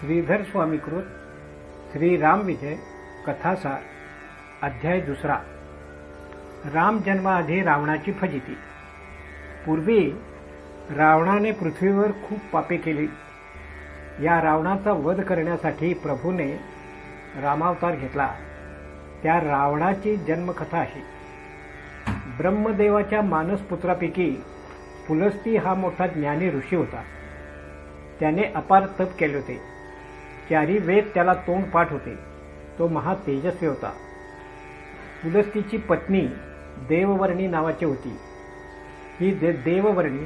श्रीधर स्वामीकृत श्री राम विजय कथासार अध्याय दुसरा. राम जन्माआधी रावणाची फजिती. पूर्वी रावणाने पृथ्वीवर खूप पापे केली. या रावणाचा वध करण्यासाठी प्रभूने रामावतार घेतला. त्या रावणाची जन्मकथा अशी ब्रह्मदेवाच्या मानसपुत्रापैकी पुलस्ती हा मोठा ज्ञानी ऋषी होता. त्याने अपार तप केले होते. चारी वेद त्याला तोंड पाठ होते. तो महातेजस्वी होता. पुलस्तीची पत्नी देववर्णी नावाची होती. ही दे देववर्णी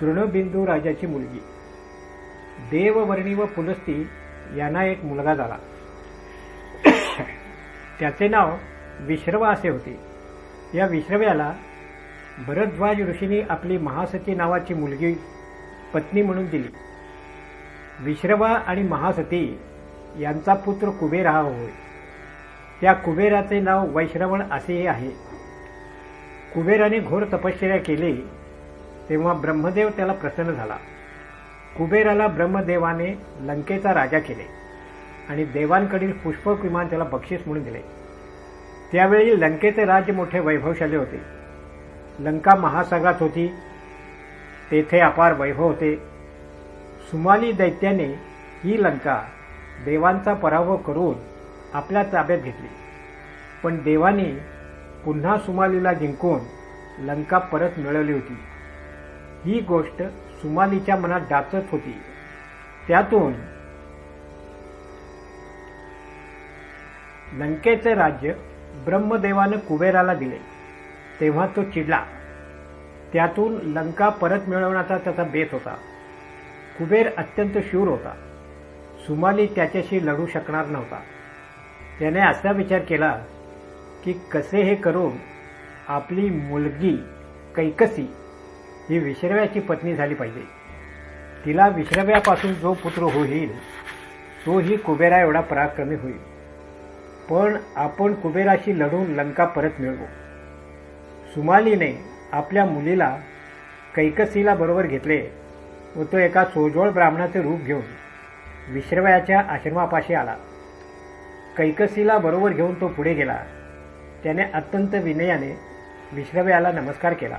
तृणबिंदू राजाची मुलगी. देववर्णी व पुलस्ती यांना एक मुलगा झाला. त्याचे नाव विश्रवा असे होते. या विश्रव्याला भरद्वाज ऋषींनी आपली महासती नावाची मुलगी पत्नी म्हणून दिली. विश्रवा आणि महासती यांचा पुत्र कुबेर हा होय. त्या कुबेराचे नाव वैश्रवण असेही आहे. कुबेराने घोर तपश्चर्या केली तेव्हा ब्रह्मदेव त्याला प्रसन्न झाला. कुबेराला ब्रह्मदेवाने लंकेचा राजा केले आणि देवांकडील पुष्पक विमान त्याला बक्षीस म्हणून दिले. त्यावेळी लंकेचे राज्य मोठे वैभवशाली होते. लंका महासागरात होती. तेथे अपार वैभव होते. सुमाली दैत्याने ही लंका देवांचा पराभव करून आपल्या ताब्यात घेतली. पण देवाने पुन्हा सुमालीला जिंकून लंका परत मिळवली होती. ही गोष्ट सुमालीच्या मनात डाचत होती. त्यातून लंकेचे राज्य ब्रह्मदेवानं कुबेराला दिले. तेव्हा तो चिडला. त्यातून लंका परत मिळवण्याचा त्याचा बेत होता. कुबेर अत्यंत शूर होता. सुमाली त्याच्याशी लढू शकणार नव्हता. त्याने असा विचार केला की कसे हे करून आपली मुलगी कैकसी ही विश्रव्याची पत्नी झाली पाहिजे. तिला विश्रव्यापासून जो पुत्र होईल तोही कुबेरा एवढा पराक्रमी होईल. पण आपण कुबेराशी लढून लंका परत मिळवू. सुमालीने आपल्या मुलीला कैकसीला बरोबर घेतले. व तो एका सोजवळ ब्राह्मणाचे रूप घेऊन विश्रवयाच्या आश्रमापाशी आला. कैकसीला बरोबर घेऊन तो पुढे गेला. त्याने अत्यंत विनयाने विश्रवयाला नमस्कार केला.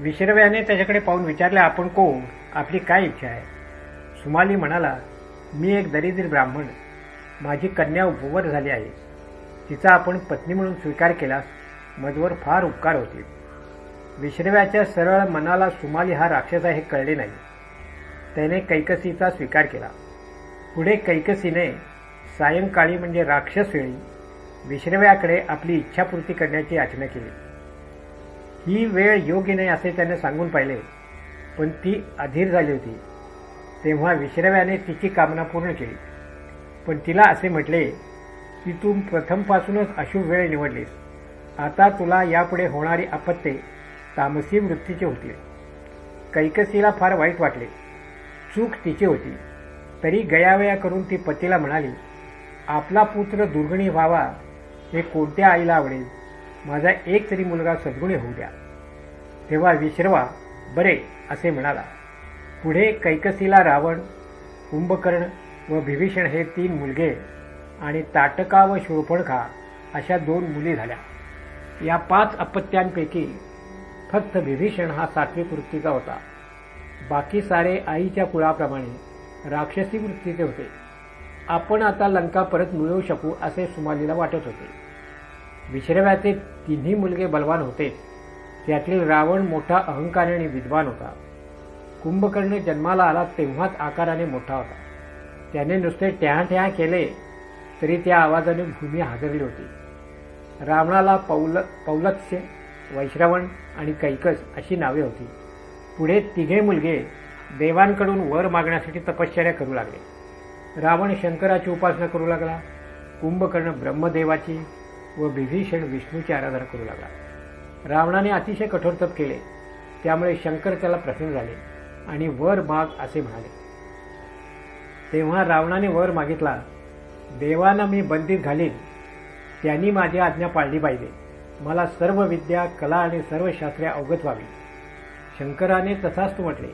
विश्रव्याने त्याच्याकडे पाहून विचारले आपण कोण? आपली काय इच्छा आहे? सुमाली म्हणाला मी एक दरिद्र ब्राह्मण. माझी कन्या उपवर झाली आहे. तिचा आपण पत्नी म्हणून स्वीकार केल्यास मजवर फार उपकार होतील. विश्रव्याच्या सरळ मनाला सुमाली हा राक्षस आहे हे कळले नाही. त्याने कैकसीचा स्वीकार केला. पुढे कैकसीने सायंकाळी म्हणजे राक्षस वेळी विश्रव्याकडे आपली इच्छापूर्ती करण्याची याचना केली. ही वेळ योग्य नाही असे त्याने सांगून पाहिले पण ती अधीर झाली होती. तेव्हा विश्रव्याने तिची कामना पूर्ण केली. पण तिला असे म्हटले की तू प्रथमपासूनच अशुभ वेळ निवडलीस. आता तुला यापुढे होणारी आपत्ते तामसी वृत्तीचे होते. कैकसीला फार वाईट वाटले. चूक तिची होती. तरी गयावया करून ती पतीला म्हणाली आपला पुत्र दुर्गणी व्हावा हे कोणत्या आईला आवडेल? माझा एक तरी मुलगा सद्गुणी होऊ द्या. तेव्हा विश्रवा बरे असे म्हणाला. पुढे कैकसीला रावण कुंभकर्ण व विभीषण हे तीन मुलगे आणि ताटका व शूर्पणखा अशा दोन मुली झाल्या. या पाच अपत्यांपैकी फक्त विभीषण हा सात्विक वृत्तीचा होता. बाकी सारे आईच्या कुळाप्रमाणे राक्षसी वृत्तीचे होते. आपण आता लंका परत मिळवू शकू असे सुमालीला वाटत होते. विश्रव्याचे तिन्ही मुलगे बलवान होते. त्यातील रावण मोठा अहंकारी आणि विद्वान होता. कुंभकर्ण जन्माला आला तेव्हाच आकाराने मोठा होता. त्याने नुसते ट्याहा केले तरी त्या आवाजाने भूमी हादरली होती. रावणाला पौल पौलत्स्य वैश्रवण आणि कैकस अशी नावे होती. पुढे तिघे मुलगे देवांकडून वर मागण्यासाठी तपश्चर्या करू लागले. रावण शंकराची उपासना करू लागला कुंभकर्ण ब्रह्मदेवाची व विभीषण विष्णूची आराधना करू लागला. रावणाने अतिशय कठोर तप केले त्यामुळे शंकर त्याला प्रसन्न झाले आणि वर माग असे म्हणाले. तेव्हा रावणाने वर मागितला देवांना मी बंदीत घालीन त्यांनी माझी आज्ञा पाळली पाहिजे. मला सर्व विद्या कला आणि सर्व शास्त्रे अवगत व्हावी. शंकराने तसाच तू म्हटले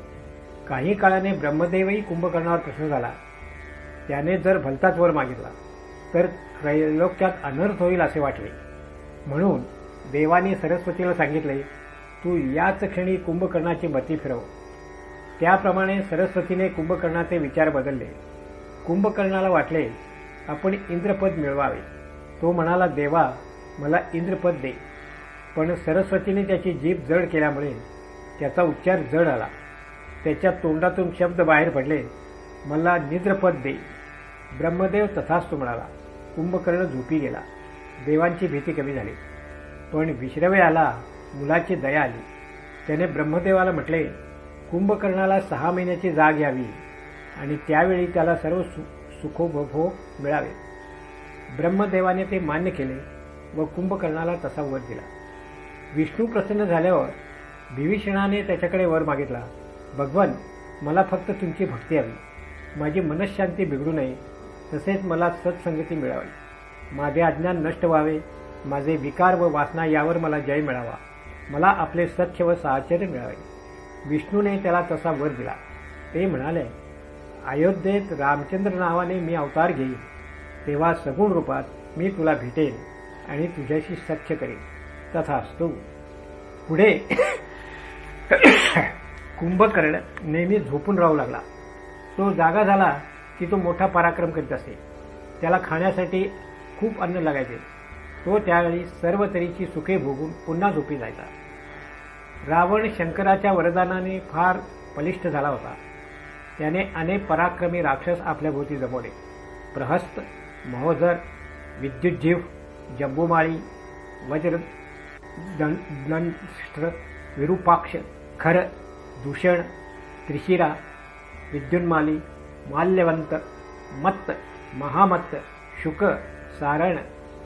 काही काळाने ब्रह्मदेवही कुंभकर्णावर प्रश्न झाला. त्याने जर भलताच वर मागितला तर त्रैलोक्यात अनर्थ होईल असे वाटले. म्हणून देवाने सरस्वतीला सांगितले तू याच क्षणी कुंभकर्णाची मती फिरव. त्याप्रमाणे सरस्वतीने कुंभकर्णाचे विचार बदलले. कुंभकर्णाला वाटले आपण इंद्रपद मिळवावे. तो म्हणाला देवा मला इंद्रपद दे. पण सरस्वतीने त्याची जीभ जड केल्यामुळे त्याचा उच्चार जड आला. त्याच्या तोंडातून शब्द बाहेर पडले. मला निद्रपद दे. ब्रह्मदेव तथास्तू म्हणाला. कुंभकर्ण झोपी गेला. देवांची भीती कमी झाली. पण विश्रवे आला मुलाची दया आली. त्याने ब्रह्मदेवाला म्हटले कुंभकर्णाला सहा महिन्याची जाग यावी आणि त्यावेळी त्याला सर्व सुखोभोग मिळावे. ब्रह्मदेवाने ते मान्य केले. व कुंभकर्णाला तसा वर दिला. विष्णू प्रसन्न झाल्यावर विभीषणाने त्याच्याकडे वर मागितला. भगवान मला फक्त तुमची भक्ती हवी. माझी मनशांती बिघडू नये. तसेच मला सत्संगती मिळावी. माझे अज्ञान नष्ट व्हावे. माझे विकार व वासना यावर मला जय मिळावा. मला आपले सख्य व साहचर्य मिळावे. विष्णूने त्याला तसा वर दिला. ते म्हणाले अयोध्येत रामचंद्र नावाने मी अवतार घेईन. तेव्हा सगुण रूपात मी तुला भेटेन. आणि तुझ्याशी सख्य करेल तथा असतो पुढे कुंभकर्ण नेहमी झोपून राहू लागला. तो जागा झाला की तो मोठा पराक्रम करीत असे. त्याला खाण्यासाठी खूप अन्न लागायचे. तो त्यावेळी सर्व तऱ्हेची सुखे भोगून पुन्हा झोपी जायचा. रावण शंकराच्या वरदानाने फार बलिष्ठ झाला होता. त्याने अनेक पराक्रमी राक्षस आपल्या भोवती जमवले प्रहस्त महोदर विद्युज्जीव जंबुमाळी वज्र दंष्ट्र विरूपाक्ष खर दूषण त्रिशिरा विद्युन्माली माल्यवंत मत्त महामत्त शुक सारण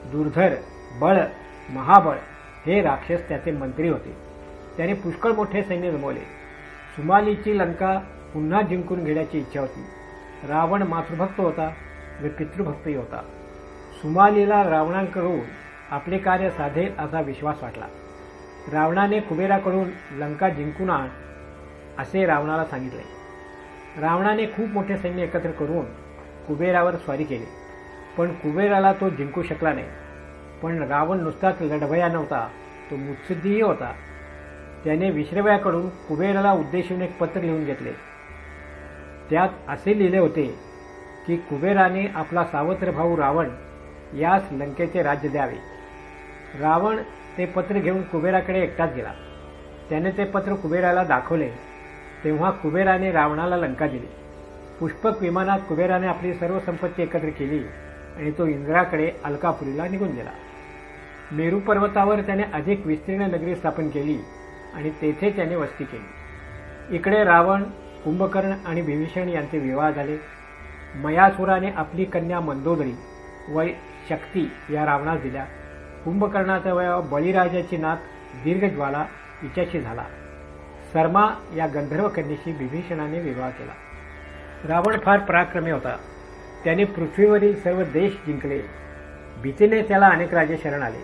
दुर्धर बळ महाबळ हे राक्षस त्याचे मंत्री होते. त्याने पुष्कळ मोठे सैन्य जमवले. सुमालीची लंका पुन्हा जिंकून घेण्याची इच्छा होती. रावण मातृभक्त होता व पितृभक्तही होता. सुमालीला रावणांकडून आपले कार्य साधेल असा विश्वास वाटला. रावणाने कुबेराकडून लंका जिंकून आण असे रावणाला सांगितले. रावणाने खूप मोठे सैन्य एकत्र करून कुबेरावर स्वारी केली. पण कुबेराला तो जिंकू शकला नाही. पण रावण नुसताच लढवया नव्हता तो मुत्सुद्धीही होता. त्याने विश्रव्याकडून कुबेराला उद्देशून एक पत्र लिहून घेतले. त्यात असे लिहिले होते की कुबेराने आपला सावत्र भाऊ रावण यास लंकेचे राज्य द्यावे. रावण ते पत्र घेऊन कुबेराकडे एकटाच गेला. त्याने ते पत्र कुबेराला दाखवले. तेव्हा कुबेराने रावणाला लंका दिली. पुष्पक विमानात कुबेराने आपली सर्व संपत्ती एकत्र केली आणि तो इंद्राकडे अलकापुरीला निघून गेला. मेरू पर्वतावर त्याने अधिक विस्तीर्ण नगरी स्थापन केली आणि तेथे त्याने वस्ती केली. इकडे रावण कुंभकर्ण आणि विभीषण यांचे विवाह झाले. मयासुराने आपली कन्या मंदोदरी व शक्ती या रावणास दिल्या. कुंभकर्णाचा वया बळीराजाची नात दीर्घज्वाला हिच्याशी झाला. सर्मा या गंधर्व कन्येशी विभीषणाने विवाह केला. रावण फार पराक्रमी होता. त्याने पृथ्वीवरील सर्व देश जिंकले. भीतीने त्याला अनेक राजे शरण आले.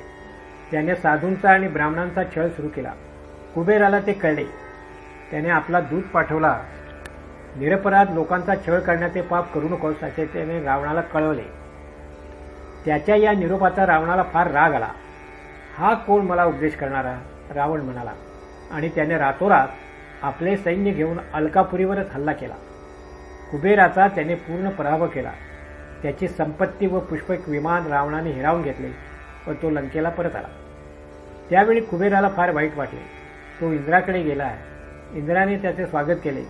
त्याने साधूंचा आणि ब्राह्मणांचा छळ सुरू केला. कुबेराला ते कळले. त्याने आपला दूध पाठवला. निरपराध लोकांचा छळ करण्याचे पाप करू नकोस असे त्याने रावणाला कळवले. त्याच्या या निरोपाचा रावणाला फार राग आला. हा कोण मला उपदेश करणारा? रावण म्हणाला. आणि त्याने रातोरात आपले सैन्य घेऊन अलकापुरीवरच हल्ला केला. कुबेराचा त्याने पूर्ण पराभव केला. त्याची संपत्ती व पुष्पक विमान रावणाने हिरावून घेतले व तो लंकेला परत आला. त्यावेळी कुबेराला फार वाईट वाटले. तो इंद्राकडे गेला इंद्राने त्याचे स्वागत केले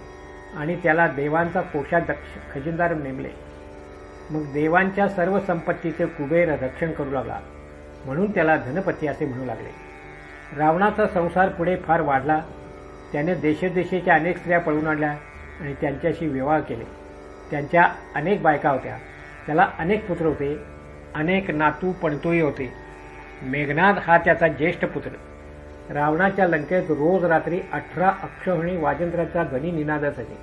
आणि त्याला देवांचा कोषाध्यक्ष खजिनदार नेमले. मग देवांच्या सर्व संपत्तीचे कुबेर रक्षण करू लागला. म्हणून त्याला धनपती असे म्हणू लागले. रावणाचा संसार पुढे फार वाढला. त्याने देशोदेशीच्या अनेक स्त्रिया पळून आणल्या आणि त्यांच्याशी विवाह केले. त्यांच्या अनेक बायका होत्या. त्याला अनेक पुत्र होते. अनेक नातू पणतोही होते. मेघनाद हा त्याचा ज्येष्ठ पुत्र. रावणाच्या लंकेत रोज रात्री अठरा अक्षहणी वाजंत्राचा ध्वनी निनाद असायचे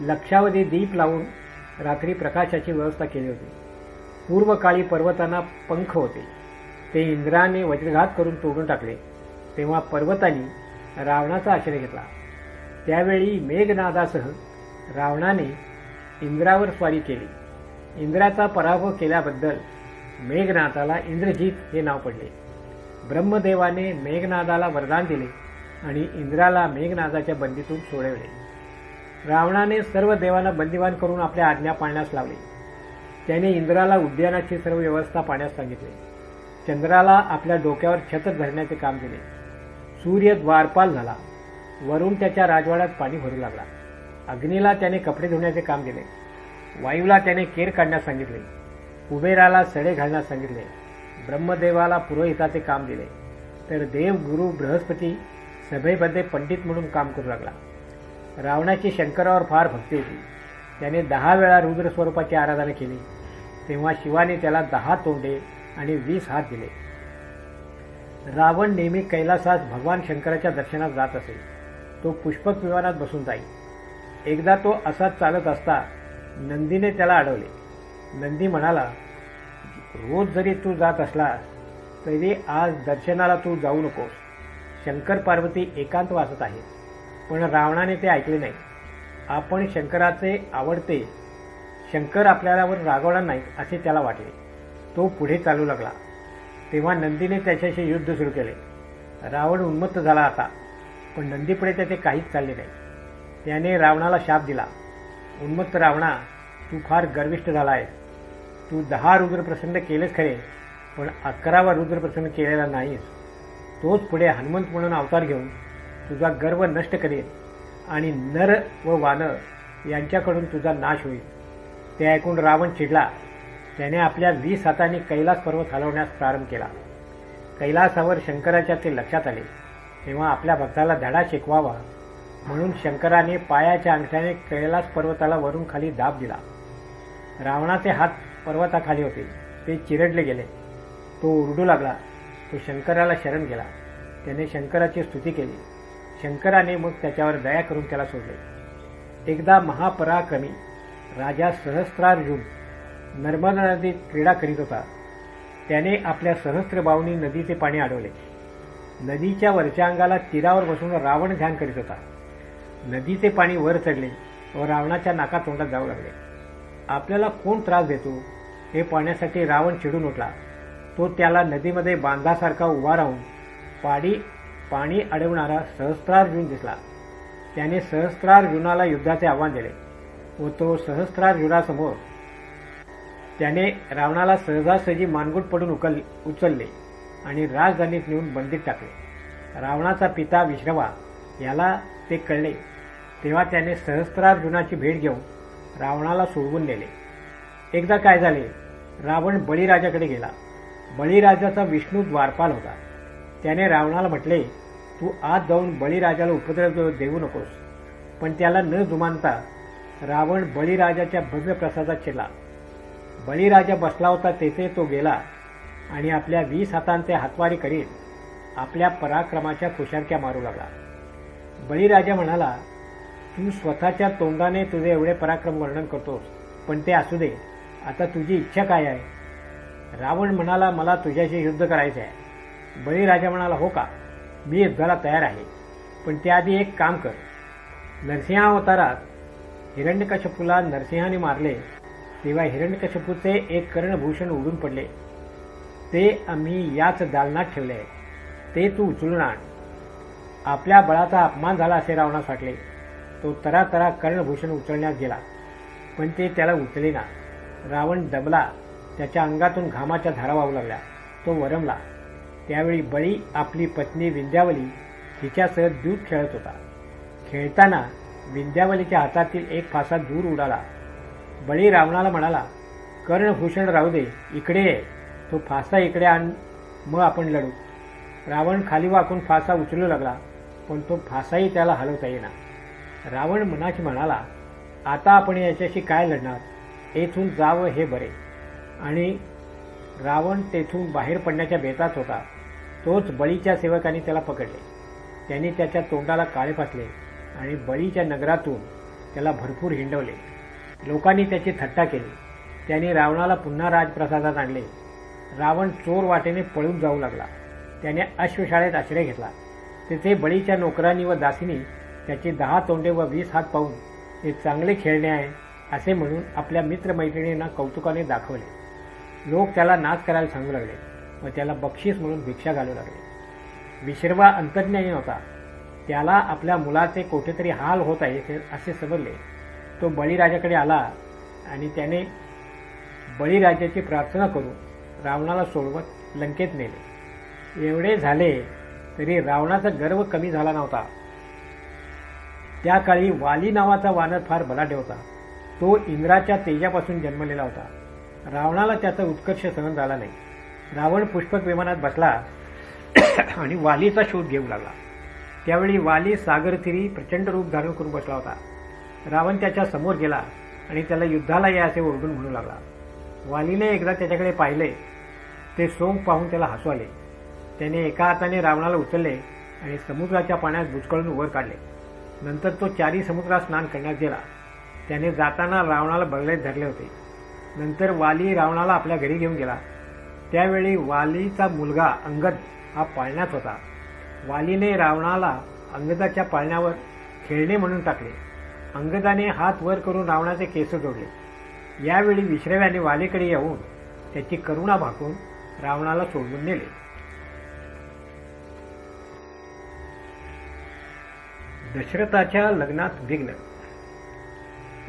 लक्षावधी दीप लावून रात्री प्रकाशाची व्यवस्था केली होती. पूर्वकाळी पर्वतांना पंख होते. ते इंद्राने वज्रघात करून तोडून टाकले. तेव्हा पर्वतांनी रावणाचा आश्रय घेतला. त्यावेळी मेघनादासह रावणाने इंद्रावर स्वारी केली. इंद्राचा पराभव केल्याबद्दल मेघनाथाला इंद्रजीत हे नाव पडले. ब्रह्मदेवाने मेघनादाला वरदान दिले आणि इंद्राला मेघनादाच्या बंदीतून सोडवले. रावणाने सर्व देवांना बंदिवान करून आपल्या आज्ञा पाळण्यास लावली. त्याने इंद्राला उद्यानाची सर्व व्यवस्था पाण्यास सांगितले. चंद्राला आपल्या डोक्यावर छत्र धरण्याचे काम दिले. सूर्य द्वारपाल झाला. वरून त्याच्या राजवाड्यात पाणी भरू लागला. अग्नीला त्याने कपडे धुण्याचे काम दिले. वायूला त्याने केर काढण्यास सांगितले. कुबेराला सडे घालण्यास सांगितले. ब्रह्मदेवाला पुरोहिताचे काम दिले. तर देव गुरु बृहस्पती सभेमध्ये पंडित म्हणून काम करू लागला. रावणाची शंकरावर फार भक्ती होती. त्याने दहा वेळा रुद्र स्वरूपाची आराधना केली. तेव्हा शिवाने त्याला दहा तोंडे आणि वीस हात दिले. रावण नेहमी कैलासात भगवान शंकराच्या दर्शनात जात असे. तो पुष्पक विमानात बसून जाई. एकदा तो असाच चालत असता नंदीने त्याला अडवले. नंदी म्हणाला रोज जरी तू जात असलास तरी आज दर्शनाला तू जाऊ नकोस. शंकर पार्वती एकांत वाचत आहे. पण रावणाने ते ऐकले नाही. आपण शंकराचे आवडते शंकर आपल्यावर रागवणार नाही असे त्याला वाटले. तो पुढे चालू लागला. तेव्हा नंदीने त्याच्याशी युद्ध सुरू केले. रावण उन्मत्त झाला असा पण नंदीपुढे त्याचे काहीच चालले नाही. त्याने रावणाला शाप दिला. उन्मत्त रावणा तू फार गर्विष्ठ झाला आहेस तू दहा रुद्र प्रसन्न केलेच खरे पण अकरावा रुद्र प्रसन्न केलेला नाहीस. तोच पुढे हनुमंत म्हणून अवतार घेऊन तुझा गर्व नष्ट करेन आणि नर व वानर यांच्याकडून तुझा नाश होईल. ते ऐकून रावण चिडला. त्याने आपल्या वीस हातांनी कैलास पर्वत हलवण्यास प्रारंभ केला. कैलासावर शंकराच्या ते लक्षात आले. तेव्हा आपल्या भक्ताला धडा शिकवावा म्हणून शंकराने पायाच्या अंगठ्याने कैलास पर्वताला वरून खाली दाब दिला. रावणाचे हात पर्वताखाली होते. ते चिरडले गेले. तो उरडू लागला. तो शंकराला शरण गेला. त्याने शंकराची स्तुती केली. शंकराने मग त्याच्यावर दया करून त्याला सोडले. एकदा महापराक्रमी राजा सहस्त्रार्जुन नर्मदा नदीत क्रीडा करीत होता. त्याने आपल्या सहस्त्रबावनी नदीचे पाणी अडवले. नदीच्या वरच्या अंगाला तीरावर बसून रावण ध्यान करीत होता. नदीचे पाणी वर चढले व रावणाच्या नाका तोंडात जाऊ लागले. आपल्याला कोण त्रास देतो? हे पाहण्यासाठी रावण चिडून उठला. तो त्याला नदीमध्ये बांधासारखा उभा राहून पाडी पाणी अडवणारा सहस्त्रार्जुन दिसला. त्याने सहस्त्रार्जुनाला युद्धाचे आव्हान दिले व तो सहस्त्रार्जुनासमोर त्याने रावणाला सहजासहजी मानगुट पडून उकल उचलले आणि राजधानीत नेऊन बंदीत टाकले. रावणाचा पिता विश्रवा याला ते कळले. तेव्हा त्याने सहस्त्रार्जुनाची भेट घेऊन रावणाला सोडवून नेले. एकदा काय झाले? रावण बळीराजाकडे गेला. बळीराजाचा विष्णू द्वारपाल होता. त्याने रावणाला म्हटले तू आज जाऊन बळीराजाला उपद्रव देऊ नकोस. पण त्याला न जुमानता रावण बळीराजाच्या भव्य प्रसादात शिरला. बळीराजा बसला होता तेथे तो गेला आणि आपल्या वीस हातांचे हातवारी करीत आपल्या पराक्रमाच्या खुशारक्या मारू लागला. बळीराजा म्हणाला तू स्वतःच्या तोंडाने तुझे एवढे पराक्रम वर्णन करतोस पण ते असू दे. आता तुझी इच्छा काय आहे? रावण म्हणाला मला तुझ्याशी युद्ध करायचे आहे बळीराजा म्हणाला हो का? मी युद्धाला तयार आहे. पण त्याआधी एक काम कर. नरसिंहावतारात हिरण्यकशपूला नरसिंहाने मारले तेव्हा हिरण्यकशपूचे एक कर्णभूषण उडून पडले. ते आम्ही याच दालनात ठेवले. आहे ते तू उचलून आण. आपल्या बळाचा अपमान झाला असे रावणास वाटले. तो तरा कर्णभूषण उचलण्यास गेला पण ते त्याला उचले ना रावण दबला त्याच्या अंगातून घामाच्या धारा वाहू लागल्या. तो वरमला. त्यावेळी बळी आपली पत्नी विंध्यावली हिच्यासह दूध खेळत होता. खेळताना विंध्यावलीच्या हातातील एक फासा दूर उडाला. बळी रावणाला म्हणाला कर्णभूषण राहू दे इकडे ये. तो फासा इकडे आण मग आपण लढू. रावण खाली वाकून फासा उचलू लागला पण तो फासाही त्याला हलवता येणार रावण मनाशी म्हणाला आता आपण याच्याशी काय लढणार? येथून जावं हे बरे. आणि रावण तेथून बाहेर पडण्याच्या बेतात होता. तोच बळीच्या सेवकांनी त्याला पकडले. त्याने त्याच्या तोंडाला काळे फासले आणि बळीच्या नगरातून त्याला भरपूर हिंडवले. लोकांनी त्याची थट्टा केली. त्याने रावणाला पुन्हा राजप्रसादात आणले. रावण चोर वाटेने पळून जाऊ लागला. त्याने अश्वशाळेत आश्रय घेतला. तेथे बळीच्या नोकरांनी व दासीनी त्याचे दहा तोंडे व वीस हात पाहून हे चांगले खेळणे आहे असे म्हणून आपल्या मित्रमैत्रिणींना कौतुकाने दाखवले. लोक त्याला नाच करायला सांगू लागले. व त्याला बक्षीस म्हणून भिक्षा घालू लागले. विश्रवा अंतर्ज्ञानी होता त्याला आपल्या मुलाचे कोठेतरी हाल होत आहे असे समजले. तो बळीराजाकडे आला आणि त्याने बळीराजाची प्रार्थना करून रावणाला सोडवत लंकेत नेले. एवढे झाले तरी रावणाचा गर्व कमी झाला नव्हता. त्या काळी वाली नावाचा वानर फार बलाढ्य होता. तो इंद्राच्या तेजापासून जन्मलेला होता. रावणाला त्याचा उत्कर्ष सहन झाला नाही. रावण पुष्पक विमानात बसला आणि वालीचा शोध घेऊ लागला. त्यावेळी वाली सागरथिरी प्रचंड रूप धारण करून बसला होता. रावण त्याच्यासमोर गेला आणि त्याला युद्धाला या असे ओरडून म्हणू लागला. वालीने एकदा त्याच्याकडे पाहिले ते सोंग पाहून त्याला हसू आले. त्याने एका हाताने रावणाला उचलले आणि समुद्राच्या पाण्यात बुचकळून वर काढले. नंतर तो चारी समुद्रात स्नान करण्यात गेला. त्याने जाताना रावणाला बगलेत धरले होते. नंतर वाली रावणाला आपल्या घरी घेऊन गेला. त्यावेळी वालीचा मुलगा अंगद हा पाळण्यात होता. वालीने रावणाला अंगदाच्या पाळण्यावर खेळणे म्हणून टाकले. अंगदाने हात वर करून रावणाचे केस जोडले. यावेळी विश्रव्याने वालीकडे येऊन त्याची करुणा भाकून रावणाला सोडून नेले. दशरथाच्या लग्नात विघ्न.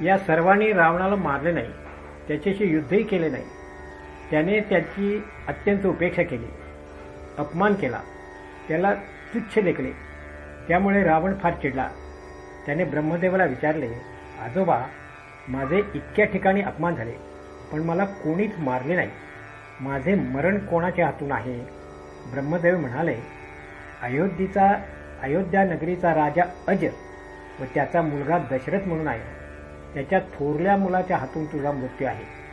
या सर्वांनी रावणाला मारले नाही. त्याच्याशी युद्धही केले नाही. त्याने त्याची अत्यंत उपेक्षा केली. अपमान केला. त्याला तुच्छ लेखले त्यामुळे रावण फार चिडला. त्याने ब्रह्मदेवाला विचारले आजोबा माझे इतक्या ठिकाणी अपमान झाले पण मला कोणीच मारले नाही. माझे मरण कोणाच्या हातून आहे? ब्रह्मदेव म्हणाले अयोध्येचा अयोध्या नगरीचा राजा अज व त्याचा मुलगा दशरथ म्हणून आहे. त्याच्या थोरल्या मुलाच्या हातून तुझा मृत्यू आहे.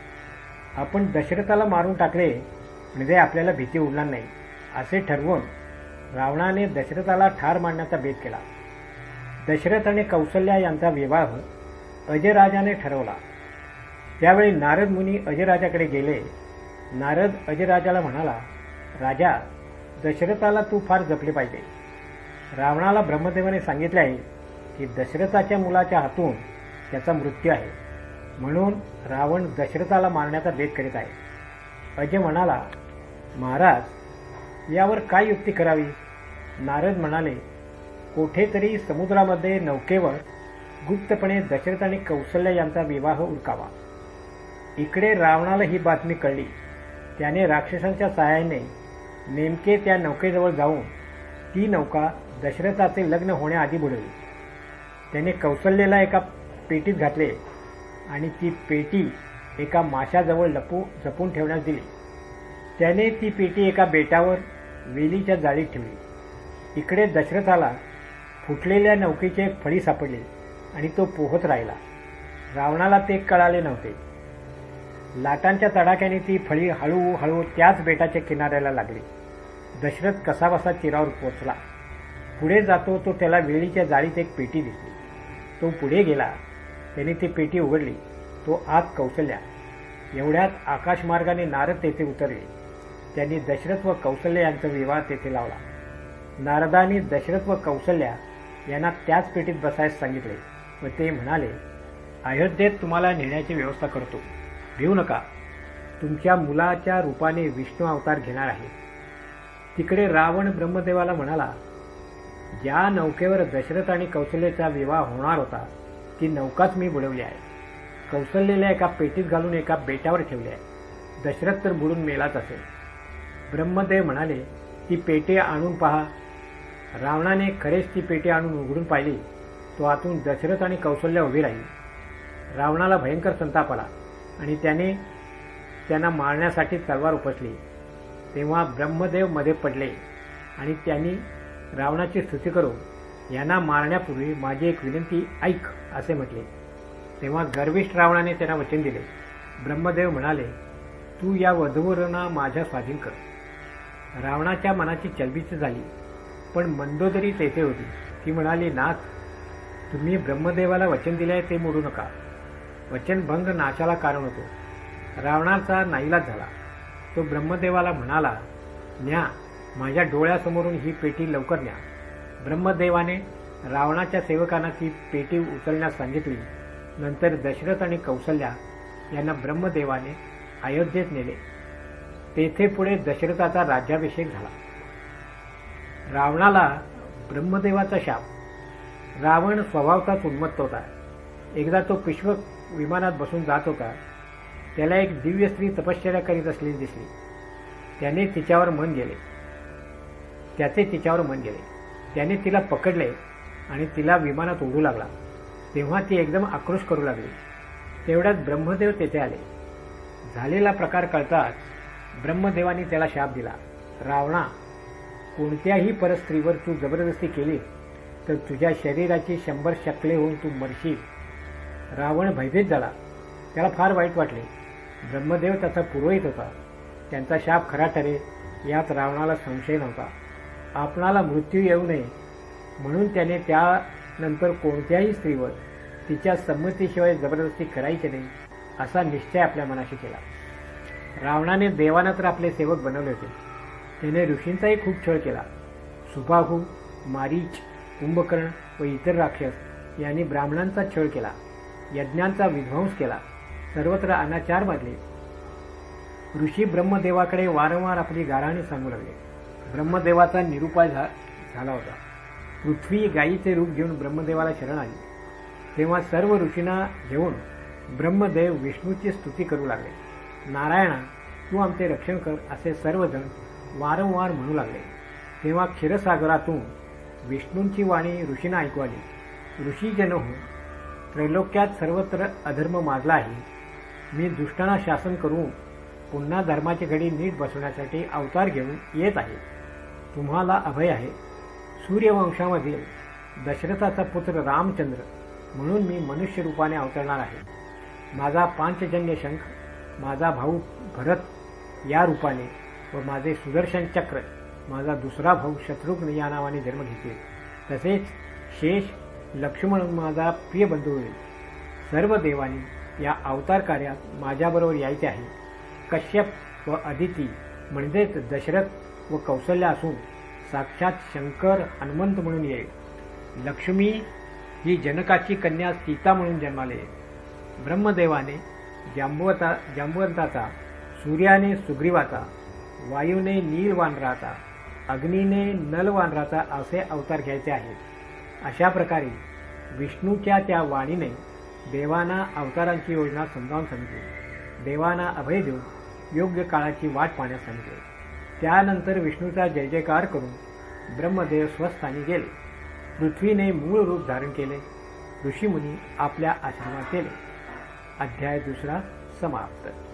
आपण दशरथाला मारून टाकले म्हणजे आपल्याला भीती उरणार नाही. असे ठरवून रावणाने दशरथाला ठार मारण्याचा बेत केला. दशरथ आणि कौशल्या यांचा विवाह अजयराजाने ठरवला. त्यावेळी नारद मुनी अजयराजाकडे गेले. नारद अजयराजाला म्हणाला राजा दशरथाला तू फार जपले पाहिजे. रावणाला ब्रह्मदेवाने सांगितले आहे की दशरथाच्या मुलाच्या हातून त्याचा मृत्यू आहे. म्हणून रावण दशरथाला मारण्याचा बेत करीत आहे. अजय म्हणाला महाराज यावर काय युक्ती करावी? नारद म्हणाले कोठेतरी समुद्रामध्ये नौकेवर गुप्तपणे दशरथ आणि कौशल्य यांचा विवाह उरकावा. इकडे रावणाला ही बातमी कळली. त्याने राक्षसांच्या सहाय्याने नेमके त्या नौकेजवळ जाऊन ती नौका दशरथाचे लग्न होण्याआधी बुडवली. त्याने कौशल्यला एका पेटीत घातले. आणि ती पेटी एका माशाजवळ लपू जपून ठेवण्यास दिली. त्याने ती पेटी एका बेटावर वेलीच्या जाळीत ठेवली. इकडे दशरथाला फुटलेल्या नौकेचे एक फळी सापडले आणि तो पोहत राहिला. रावणाला ते कळाले नव्हते. लाटांच्या तडाख्याने ती फळी हळूहळू त्याच बेटाच्या किनाऱ्याला लागली. दशरथ कसाबसा चिरावर पोचला पुढे जातो तो त्याला वेळीच्या जाळीत एक पेटी दिसली. तो पुढे गेला. त्याने ती पेटी उघडली. तो आत कौशल्या. एवढ्यात आकाशमार्गाने नारद तेथे उतरले. त्यांनी दशरथ व कौशल्य यांचा विवाह तेथे लावला. नारदानी दशरथ व कौशल्या यांना त्याच पेटीत बसायला सांगितले व ते म्हणाले अयोध्येत तुम्हाला नेण्याची व्यवस्था करतो. भिवू नका. तुमच्या मुलाच्या रूपाने विष्णू अवतार घेणार आहे. तिकडे रावण ब्रह्मदेवाला म्हणाला ज्या नौकेवर दशरथ आणि कौशल्याचा विवाह होणार होता ती नौकाच मी बुडवली आहे. कौशल्येला एका पेटीत घालून एका बेटावर ठेवली आहे. दशरथ तर बुडून मेलाच असेल. ब्रह्मदेव म्हणाले ती पेटी आणून पहा. रावणाने खरेच ती पेटी आणून उघडून पाहिली. तो आतून दशरथ आणि कौशल्य उभी राहील. रावणाला भयंकर संताप आला आणि त्याने त्यांना मारण्यासाठी तलवार उपसली. तेव्हा ब्रह्मदेवमध्ये पडले आणि त्यांनी रावणाची स्तुती करून यांना मारण्यापूर्वी माझी एक विनंती ऐक असे म्हटले. तेव्हा गर्विष्ठ रावणाने त्यांना वचन दिले. ब्रह्मदेव म्हणाले तू या वधूवरांना माझ्या स्वाधीन कर. रावणाच्या मनाची चलबिच झाली पण मंदोदरी तेथे होती. ती म्हणाली नाथ तुम्ही ब्रह्मदेवाला वचन दिले ते मोडू नका. वचनभंग नाशाला कारण होतो. रावणाचा नाईलाज झाला. तो ब्रह्मदेवाला म्हणाला न्या माझ्या डोळ्यासमोरून ही पेटी लवकर न्या. ब्रह्मदेवाने रावणाच्या सेवकांना ती पेटी उचलण्यास सांगितली. नंतर दशरथ आणि कौसल्या यांना ब्रह्मदेवाने अयोध्येत नेले. तेथे पुढे दशरथाचा राज्याभिषेक झाला. रावणाला ब्रह्मदेवाचा शाप. रावण स्वभावताच उन्मत्त होता. एकदा तो पिश्व विमानात बसून जात होता. त्याला एक दिव्य स्त्री तपश्चर्या करीत असलेली दिसली. त्याने तिच्यावर मन गेले. त्याचे तिच्यावर मन गेले. त्याने तिला पकडले आणि तिला विमानात उडू लागला. तेव्हा ती एकदम आक्रोश करू लागली. तेवढ्यात ब्रह्मदेव तेथे आले. झालेला प्रकार कळताच ब्रह्मदेवानी त्याला शाप दिला. रावणा कोणत्याही परस्त्रीवर तू जबरदस्ती केली तर तुझ्या शरीराची शंभर शकले होऊन तू मरशील. रावण भयभीत झाला. त्याला फार वाईट वाटले. ब्रह्मदेव त्याचा पुरोहित होता. त्यांचा शाप खरा ठरे यात रावणाला संशय नव्हता. आपणाला मृत्यू येऊ नये. म्हणून त्याने त्यानंतर कोणत्याही स्त्रीवर तिच्या संमतीशिवाय जबरदस्ती करायची नाही असा निश्चय आपल्या मनाशी केला. रावणाने देवाना तर आपले सेवक बनवले होते. त्याने ऋषींचाही खूप छळ केला. सुबाहू मारीच कुंभकर्ण व इतर राक्षस यांनी ब्राह्मणांचा छळ केला. यज्ञांचा विध्वंस केला. सर्वत्र अनाचार माजले. ऋषी ब्रह्मदेवाकडे वारंवार आपली गाराणी सांगू लागले. ब्रह्मदेवाचा निरुपाय झाला होता. पृथ्वी गायीचे रूप घेऊन ब्रह्मदेवाला शरण आली. तेव्हा सर्व ऋषींना घेऊन ब्रह्मदेव विष्णूची स्तुती करू लागले. नारायणा तू आमचे रक्षण कर असे सर्वजण वारंवार म्हणू लागले. तेव्हा क्षीरसागरातून विष्णूंची वाणी ऋषींना ऐकू आली. ऋषीजन हो त्रैलोक्यात सर्वत्र अधर्म माजला आहे. मी दुष्टांना शासन करून पुन्हा धर्माची घडी नीट बसवण्यासाठी अवतार घेऊन येत आहे. तुम्हाला अभय आहे. सूर्यवंशामधील दशरथाचा पुत्र रामचंद्र म्हणून मी मनुष्य रूपाने अवतरणार आहे. माझा पांचजन्य शंख माझा भाऊ भरत या रूपाने व माझे सुदर्शन चक्र माझा दुसरा भाऊ शत्रुघ्न या नावाने जन्म घेतील तसेच शेष लक्ष्मण माझा प्रिय बंधू होईल. सर्व देवानी या अवतार कार्यात माझ्याबरोबर यायचे आहे. कश्यप व अदिती म्हणजेच दशरथ व कौशल्य असून साक्षात शंकर हनुमंत म्हणून येईल. लक्ष्मी ही जनकाची कन्या सीता म्हणून जन्माले ब्रह्मदेवाने जांबुवता जांबुवंताचा सूर्याने सुग्रीवाचा वायूने नील वानराचा अग्नीने नल वानराचा असे अवतार घ्यायचे आहेत. अशा प्रकारे विष्णूच्या त्या वाणीने देवांना अवतारांची योजना समजावून सांगितली. देवांना अभय देऊन योग्य काळाची वाट पाहण्यास सांगितले. त्यानंतर विष्णूचा जय जयकार करून ब्रह्मदेव स्वस्थानी गेले. पृथ्वीने मूळ रूप धारण केले. ऋषीमुनी आपल्या आश्रमात गेले. अध्याय दुसरा समाप्त.